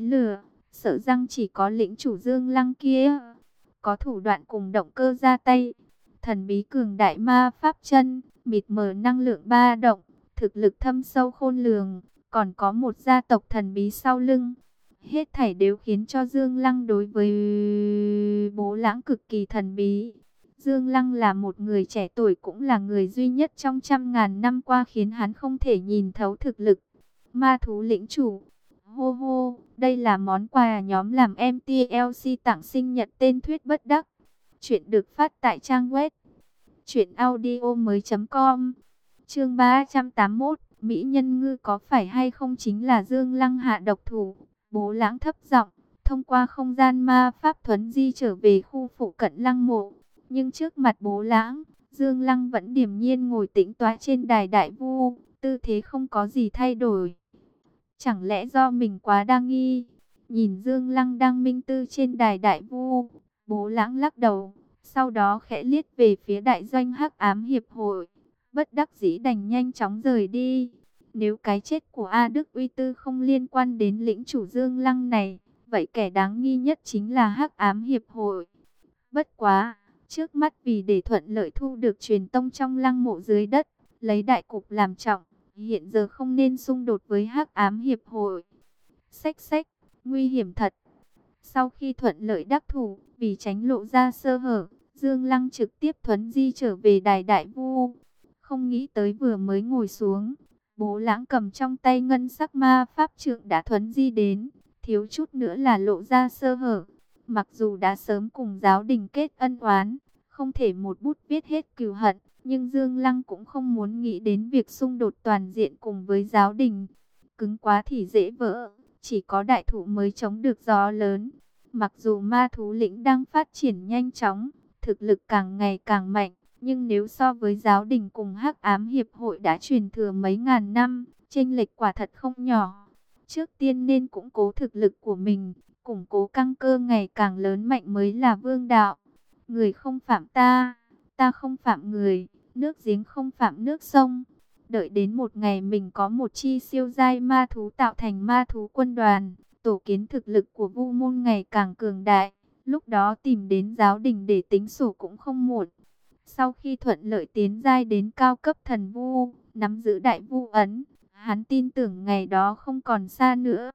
lửa, sợ rằng chỉ có lĩnh chủ dương lăng kia. Có thủ đoạn cùng động cơ ra tay. Thần bí cường đại ma pháp chân, mịt mờ năng lượng ba động, thực lực thâm sâu khôn lường, còn có một gia tộc thần bí sau lưng. Hết thảy đều khiến cho Dương Lăng đối với bố lãng cực kỳ thần bí. Dương Lăng là một người trẻ tuổi cũng là người duy nhất trong trăm ngàn năm qua khiến hắn không thể nhìn thấu thực lực. Ma thú lĩnh chủ. Hô hô, đây là món quà nhóm làm MTLC tặng sinh nhật tên thuyết bất đắc. Chuyện được phát tại trang web. Chuyện audio mới.com Chương 381 Mỹ nhân ngư có phải hay không chính là Dương Lăng hạ độc thủ. Bố lãng thấp giọng thông qua không gian ma pháp thuấn di trở về khu phụ cận lăng mộ. Nhưng trước mặt bố lãng, Dương Lăng vẫn điềm nhiên ngồi tĩnh tọa trên đài đại vu, tư thế không có gì thay đổi. Chẳng lẽ do mình quá đa nghi? Nhìn Dương Lăng đang minh tư trên đài đại vu, bố lãng lắc đầu, sau đó khẽ liếc về phía đại doanh hắc ám hiệp hội. Bất đắc dĩ đành nhanh chóng rời đi. Nếu cái chết của A Đức Uy Tư không liên quan đến lĩnh chủ Dương Lăng này, vậy kẻ đáng nghi nhất chính là hắc ám hiệp hội. Bất quá, trước mắt vì để thuận lợi thu được truyền tông trong lăng mộ dưới đất, lấy đại cục làm trọng, hiện giờ không nên xung đột với hắc ám hiệp hội. Xách xách, nguy hiểm thật. Sau khi thuận lợi đắc thủ, vì tránh lộ ra sơ hở, Dương Lăng trực tiếp thuấn di trở về đài đại vu. Không nghĩ tới vừa mới ngồi xuống, bố lãng cầm trong tay ngân sắc ma pháp trượng đã thuấn di đến, thiếu chút nữa là lộ ra sơ hở. Mặc dù đã sớm cùng giáo đình kết ân oán, không thể một bút viết hết cừu hận, nhưng Dương Lăng cũng không muốn nghĩ đến việc xung đột toàn diện cùng với giáo đình. Cứng quá thì dễ vỡ, chỉ có đại thụ mới chống được gió lớn. Mặc dù ma thú lĩnh đang phát triển nhanh chóng, thực lực càng ngày càng mạnh, nhưng nếu so với giáo đình cùng hắc ám hiệp hội đã truyền thừa mấy ngàn năm, chênh lệch quả thật không nhỏ. Trước tiên nên củng cố thực lực của mình, củng cố căng cơ ngày càng lớn mạnh mới là vương đạo. Người không phạm ta, ta không phạm người, nước giếng không phạm nước sông. Đợi đến một ngày mình có một chi siêu giai ma thú tạo thành ma thú quân đoàn, tổ kiến thực lực của vu môn ngày càng cường đại. Lúc đó tìm đến giáo đình để tính sổ cũng không muộn. Sau khi thuận lợi tiến giai đến cao cấp thần vu, nắm giữ đại vu ấn, hắn tin tưởng ngày đó không còn xa nữa.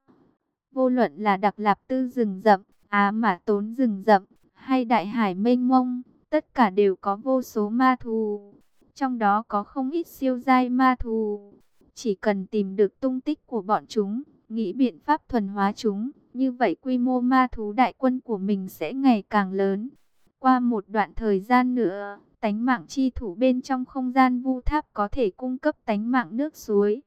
Vô luận là đặc lạp tư rừng rậm, á mà tốn rừng rậm, hay đại hải mênh mông, tất cả đều có vô số ma thú. Trong đó có không ít siêu giai ma thú. Chỉ cần tìm được tung tích của bọn chúng, nghĩ biện pháp thuần hóa chúng, như vậy quy mô ma thú đại quân của mình sẽ ngày càng lớn. Qua một đoạn thời gian nữa, tánh mạng chi thủ bên trong không gian vu tháp có thể cung cấp tánh mạng nước suối.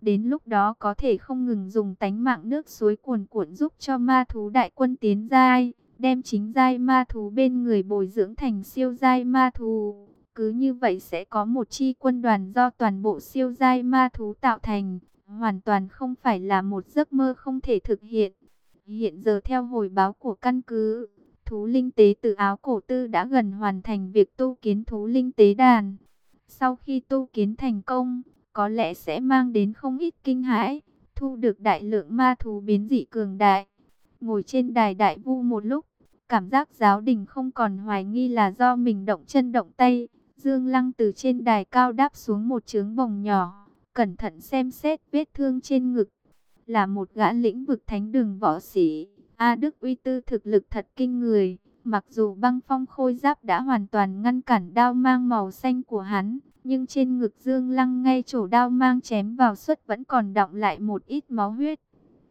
Đến lúc đó có thể không ngừng dùng tánh mạng nước suối cuồn cuộn giúp cho ma thú đại quân tiến giai, đem chính giai ma thú bên người bồi dưỡng thành siêu giai ma thú. Cứ như vậy sẽ có một chi quân đoàn do toàn bộ siêu giai ma thú tạo thành, hoàn toàn không phải là một giấc mơ không thể thực hiện. Hiện giờ theo hồi báo của căn cứ, thú linh tế tự áo cổ tư đã gần hoàn thành việc tu kiến thú linh tế đàn. Sau khi tu kiến thành công, có lẽ sẽ mang đến không ít kinh hãi, thu được đại lượng ma thú biến dị cường đại. Ngồi trên đài đại vu một lúc, cảm giác giáo đình không còn hoài nghi là do mình động chân động tay. Dương Lăng từ trên đài cao đáp xuống một trướng bồng nhỏ, cẩn thận xem xét vết thương trên ngực. Là một gã lĩnh vực thánh đường võ sĩ, A Đức Uy Tư thực lực thật kinh người. Mặc dù băng phong khôi giáp đã hoàn toàn ngăn cản đao mang màu xanh của hắn, nhưng trên ngực Dương Lăng ngay chỗ đao mang chém vào suất vẫn còn đọng lại một ít máu huyết.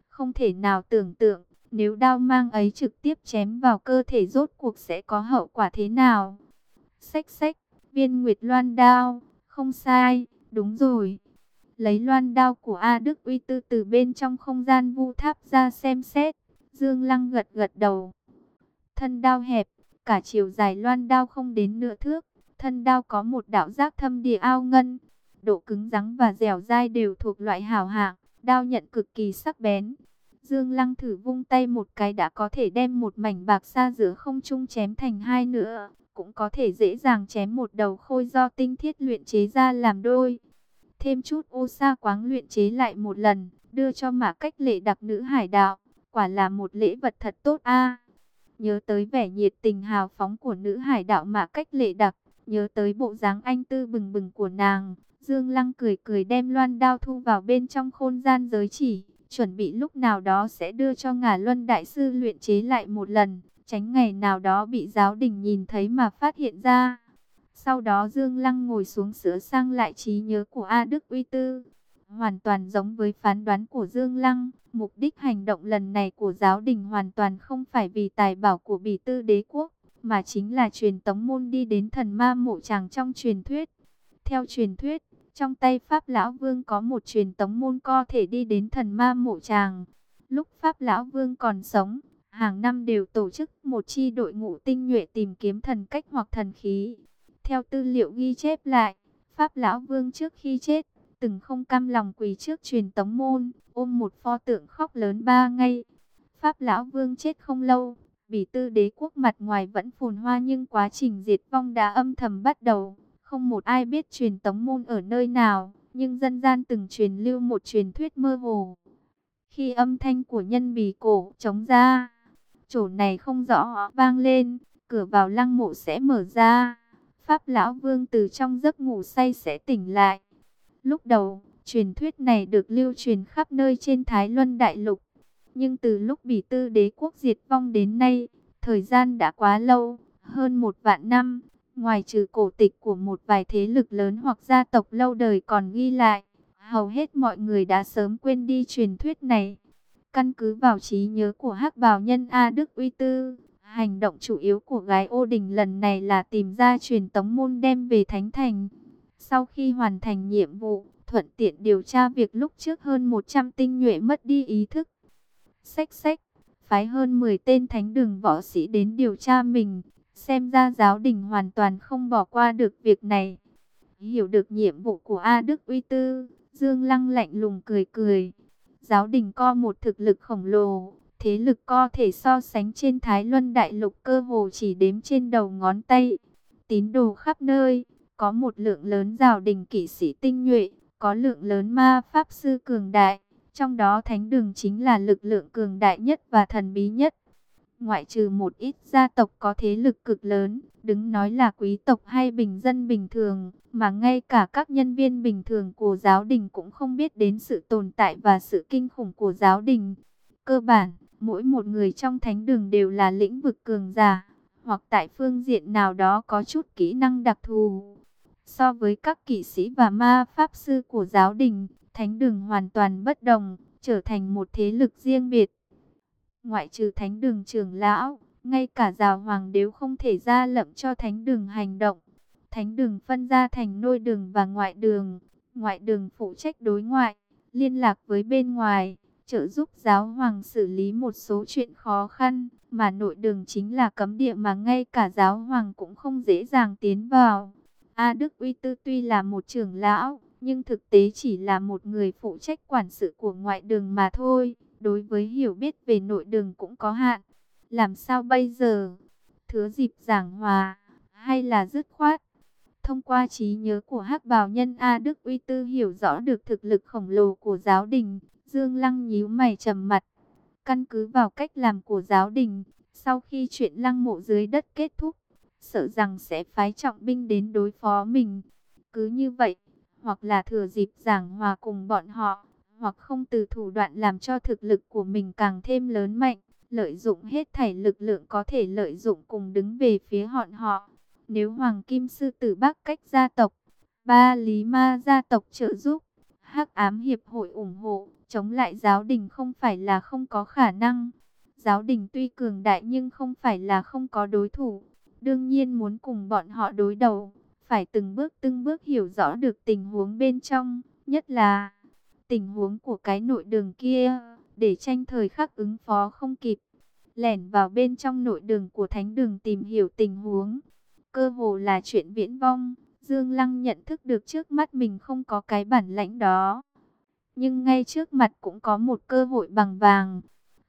Không thể nào tưởng tượng, nếu đao mang ấy trực tiếp chém vào cơ thể rốt cuộc sẽ có hậu quả thế nào. Xách xách, viên nguyệt loan đao, không sai, đúng rồi. Lấy loan đao của A Đức Uy Tư từ bên trong không gian vu tháp ra xem xét. Dương Lăng gật gật đầu. Thân đao hẹp, cả chiều dài loan đao không đến nửa thước Thân đao có một đạo giác thâm địa ao ngân, độ cứng rắn và dẻo dai đều thuộc loại hảo hạng, đao nhận cực kỳ sắc bén. Dương Lăng thử vung tay một cái đã có thể đem một mảnh bạc xa giữa không trung chém thành hai nữa, cũng có thể dễ dàng chém một đầu khôi do tinh thiết luyện chế ra làm đôi. Thêm chút ô sa quáng luyện chế lại một lần, đưa cho mã cách lệ đặc nữ hải đạo, quả là một lễ vật thật tốt a. Nhớ tới vẻ nhiệt tình hào phóng của nữ hải đạo mà cách lệ đặc, Nhớ tới bộ dáng anh tư bừng bừng của nàng, Dương Lăng cười cười đem loan đao thu vào bên trong khôn gian giới chỉ, chuẩn bị lúc nào đó sẽ đưa cho ngả luân đại sư luyện chế lại một lần, tránh ngày nào đó bị giáo đình nhìn thấy mà phát hiện ra. Sau đó Dương Lăng ngồi xuống sửa sang lại trí nhớ của A Đức Uy Tư. Hoàn toàn giống với phán đoán của Dương Lăng, mục đích hành động lần này của giáo đình hoàn toàn không phải vì tài bảo của bỉ tư đế quốc, mà chính là truyền tống môn đi đến thần ma mộ tràng trong truyền thuyết. Theo truyền thuyết, trong tay Pháp Lão Vương có một truyền tống môn có thể đi đến thần ma mộ tràng. Lúc Pháp Lão Vương còn sống, hàng năm đều tổ chức một chi đội ngũ tinh nhuệ tìm kiếm thần cách hoặc thần khí. Theo tư liệu ghi chép lại, Pháp Lão Vương trước khi chết, từng không cam lòng quỳ trước truyền tống môn, ôm một pho tượng khóc lớn ba ngày. Pháp Lão Vương chết không lâu, vì tư đế quốc mặt ngoài vẫn phồn hoa nhưng quá trình diệt vong đã âm thầm bắt đầu. Không một ai biết truyền tống môn ở nơi nào, nhưng dân gian từng truyền lưu một truyền thuyết mơ hồ. Khi âm thanh của nhân bì cổ trống ra, chỗ này không rõ vang lên, cửa vào lăng mộ sẽ mở ra. Pháp Lão Vương từ trong giấc ngủ say sẽ tỉnh lại. Lúc đầu, truyền thuyết này được lưu truyền khắp nơi trên Thái Luân Đại Lục. Nhưng từ lúc Bỉ Tư đế quốc diệt vong đến nay, thời gian đã quá lâu, hơn một vạn năm. Ngoài trừ cổ tịch của một vài thế lực lớn hoặc gia tộc lâu đời còn ghi lại, hầu hết mọi người đã sớm quên đi truyền thuyết này. Căn cứ vào trí nhớ của hắc bào nhân A Đức Uy Tư, hành động chủ yếu của gái ô đình lần này là tìm ra truyền tống môn đem về Thánh Thành. Sau khi hoàn thành nhiệm vụ, thuận tiện điều tra việc lúc trước hơn 100 tinh nhuệ mất đi ý thức. Xách xách, phái hơn 10 tên thánh đường võ sĩ đến điều tra mình, xem ra giáo đình hoàn toàn không bỏ qua được việc này. Hiểu được nhiệm vụ của A Đức Uy Tư, Dương Lăng lạnh lùng cười cười. Giáo đình co một thực lực khổng lồ, thế lực co thể so sánh trên Thái Luân Đại Lục cơ hồ chỉ đếm trên đầu ngón tay. Tín đồ khắp nơi, có một lượng lớn rào đình kỵ sĩ tinh nhuệ, có lượng lớn ma pháp sư cường đại, trong đó thánh đường chính là lực lượng cường đại nhất và thần bí nhất. Ngoại trừ một ít gia tộc có thế lực cực lớn, đứng nói là quý tộc hay bình dân bình thường, mà ngay cả các nhân viên bình thường của giáo đình cũng không biết đến sự tồn tại và sự kinh khủng của giáo đình. Cơ bản, mỗi một người trong thánh đường đều là lĩnh vực cường giả, hoặc tại phương diện nào đó có chút kỹ năng đặc thù. So với các kỵ sĩ và ma pháp sư của giáo đình, thánh đường hoàn toàn bất đồng, trở thành một thế lực riêng biệt. Ngoại trừ thánh đường trưởng lão, ngay cả giáo hoàng đều không thể ra lệnh cho thánh đường hành động. Thánh đường phân ra thành nội đường và ngoại đường. Ngoại đường phụ trách đối ngoại, liên lạc với bên ngoài, trợ giúp giáo hoàng xử lý một số chuyện khó khăn, mà nội đường chính là cấm địa mà ngay cả giáo hoàng cũng không dễ dàng tiến vào. A Đức Uy Tư tuy là một trưởng lão, nhưng thực tế chỉ là một người phụ trách quản sự của ngoại đường mà thôi. Đối với hiểu biết về nội đường cũng có hạn. Làm sao bây giờ? Thứ dịp giảng hòa, hay là dứt khoát? Thông qua trí nhớ của hắc bào nhân A Đức Uy Tư hiểu rõ được thực lực khổng lồ của giáo đình, Dương Lăng nhíu mày trầm mặt. Căn cứ vào cách làm của giáo đình, sau khi chuyện lăng mộ dưới đất kết thúc, sợ rằng sẽ phái trọng binh đến đối phó mình. Cứ như vậy, hoặc là thừa dịp giảng hòa cùng bọn họ, hoặc không từ thủ đoạn làm cho thực lực của mình càng thêm lớn mạnh, lợi dụng hết thảy lực lượng có thể lợi dụng cùng đứng về phía bọn họ. Nếu Hoàng Kim Sư Tử Bắc cách gia tộc, ba Lý Ma gia tộc trợ giúp, hắc ám hiệp hội ủng hộ, chống lại giáo đình không phải là không có khả năng. Giáo đình tuy cường đại nhưng không phải là không có đối thủ. Đương nhiên muốn cùng bọn họ đối đầu, phải từng bước từng bước hiểu rõ được tình huống bên trong, nhất là tình huống của cái nội đường kia, để tranh thời khắc ứng phó không kịp. Lẻn vào bên trong nội đường của thánh đường tìm hiểu tình huống, cơ hồ là chuyện viễn vong. Dương Lăng nhận thức được trước mắt mình không có cái bản lãnh đó. Nhưng ngay trước mặt cũng có một cơ hội bằng vàng.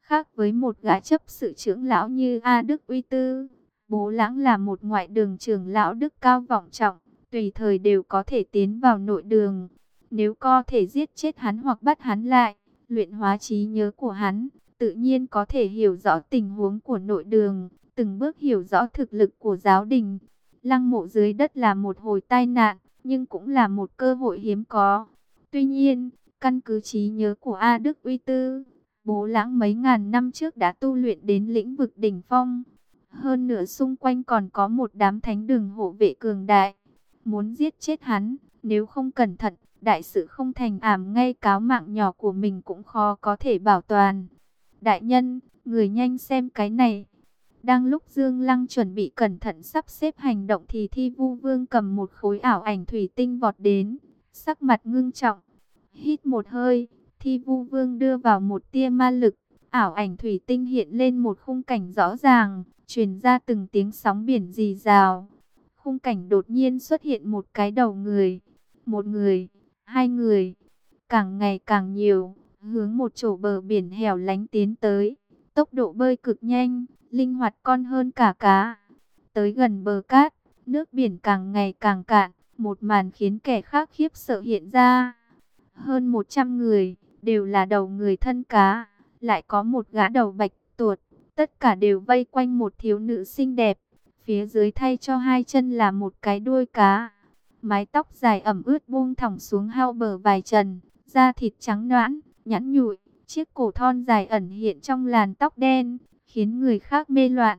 Khác với một gã chấp sự trưởng lão như A Đức Uy Tư, Bố Lãng là một ngoại đường trưởng lão đức cao vọng trọng, tùy thời đều có thể tiến vào nội đường. Nếu có thể giết chết hắn hoặc bắt hắn lại, luyện hóa trí nhớ của hắn, tự nhiên có thể hiểu rõ tình huống của nội đường, từng bước hiểu rõ thực lực của giáo đình. Lăng mộ dưới đất là một hồi tai nạn, nhưng cũng là một cơ hội hiếm có. Tuy nhiên, Căn cứ trí nhớ của A Đức Uy Tư, bố lãng mấy ngàn năm trước đã tu luyện đến lĩnh vực đỉnh phong. Hơn nữa xung quanh còn có một đám thánh đường hộ vệ cường đại. Muốn giết chết hắn, nếu không cẩn thận, đại sự không thành ảm ngay cáo mạng nhỏ của mình cũng khó có thể bảo toàn. Đại nhân, người nhanh xem cái này. Đang lúc Dương Lăng chuẩn bị cẩn thận sắp xếp hành động thì Thi Vu Vương cầm một khối ảo ảnh thủy tinh vọt đến, sắc mặt ngưng trọng. Hít một hơi, Thi Vu Vương đưa vào một tia ma lực, ảo ảnh thủy tinh hiện lên một khung cảnh rõ ràng, truyền ra từng tiếng sóng biển rì rào. Khung cảnh đột nhiên xuất hiện một cái đầu người, một người, hai người, càng ngày càng nhiều, hướng một chỗ bờ biển hẻo lánh tiến tới, tốc độ bơi cực nhanh, linh hoạt con hơn cả cá. Tới gần bờ cát, nước biển càng ngày càng cạn, một màn khiến kẻ khác khiếp sợ hiện ra. Hơn 100 người, đều là đầu người thân cá, lại có một gã đầu bạch tuột, tất cả đều vây quanh một thiếu nữ xinh đẹp. Phía dưới thay cho hai chân là một cái đuôi cá. Mái tóc dài ẩm ướt buông thẳng xuống hao bờ vài trần, da thịt trắng noãn, nhẵn nhụi, chiếc cổ thon dài ẩn hiện trong làn tóc đen, khiến người khác mê loạn.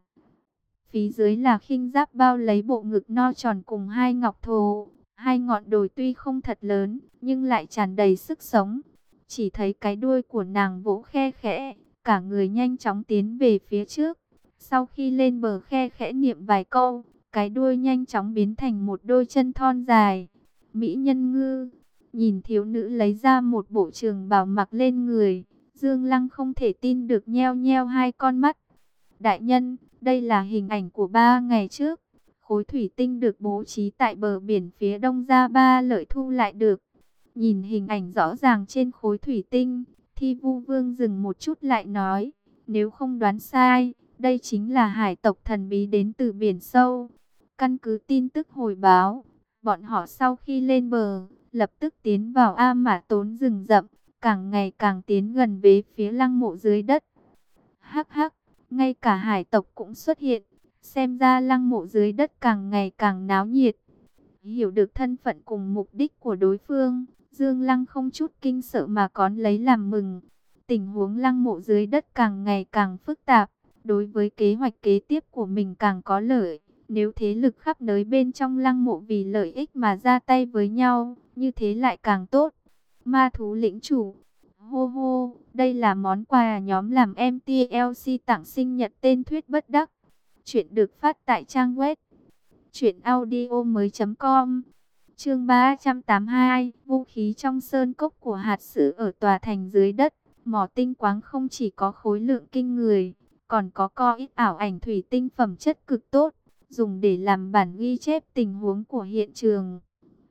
Phía dưới là khinh giáp bao lấy bộ ngực no tròn cùng hai ngọc thồ, hai ngọn đồi tuy không thật lớn, nhưng lại tràn đầy sức sống. Chỉ thấy cái đuôi của nàng vỗ khe khẽ, cả người nhanh chóng tiến về phía trước. Sau khi lên bờ khe khẽ niệm vài câu, cái đuôi nhanh chóng biến thành một đôi chân thon dài. Mỹ nhân ngư, nhìn thiếu nữ lấy ra một bộ trường bào mặc lên người. Dương Lăng không thể tin được nheo nheo hai con mắt. Đại nhân, đây là hình ảnh của ba ngày trước. Khối thủy tinh được bố trí tại bờ biển phía đông ra ba lợi thu lại được. Nhìn hình ảnh rõ ràng trên khối thủy tinh, khi Vu Vương dừng một chút lại nói, nếu không đoán sai, đây chính là hải tộc thần bí đến từ biển sâu. Căn cứ tin tức hồi báo, bọn họ sau khi lên bờ, lập tức tiến vào A Mã Tốn rừng rậm, càng ngày càng tiến gần về phía lăng mộ dưới đất. Hắc hắc, ngay cả hải tộc cũng xuất hiện, xem ra lăng mộ dưới đất càng ngày càng náo nhiệt. Hiểu được thân phận cùng mục đích của đối phương, Dương Lăng không chút kinh sợ mà còn lấy làm mừng. Tình huống lăng mộ dưới đất càng ngày càng phức tạp, đối với kế hoạch kế tiếp của mình càng có lợi. Nếu thế lực khắp nơi bên trong lăng mộ vì lợi ích mà ra tay với nhau, như thế lại càng tốt. Ma thú lĩnh chủ, hô hô, đây là món quà nhóm làm MTLC tặng sinh nhật tên thuyết bất đắc. Chuyện được phát tại trang web truyệnaudiomoi.com. Chương 382, vũ khí trong sơn cốc của hạt sử ở tòa thành dưới đất, mỏ tinh quáng không chỉ có khối lượng kinh người, còn có co ít ảo ảnh thủy tinh phẩm chất cực tốt, dùng để làm bản ghi chép tình huống của hiện trường.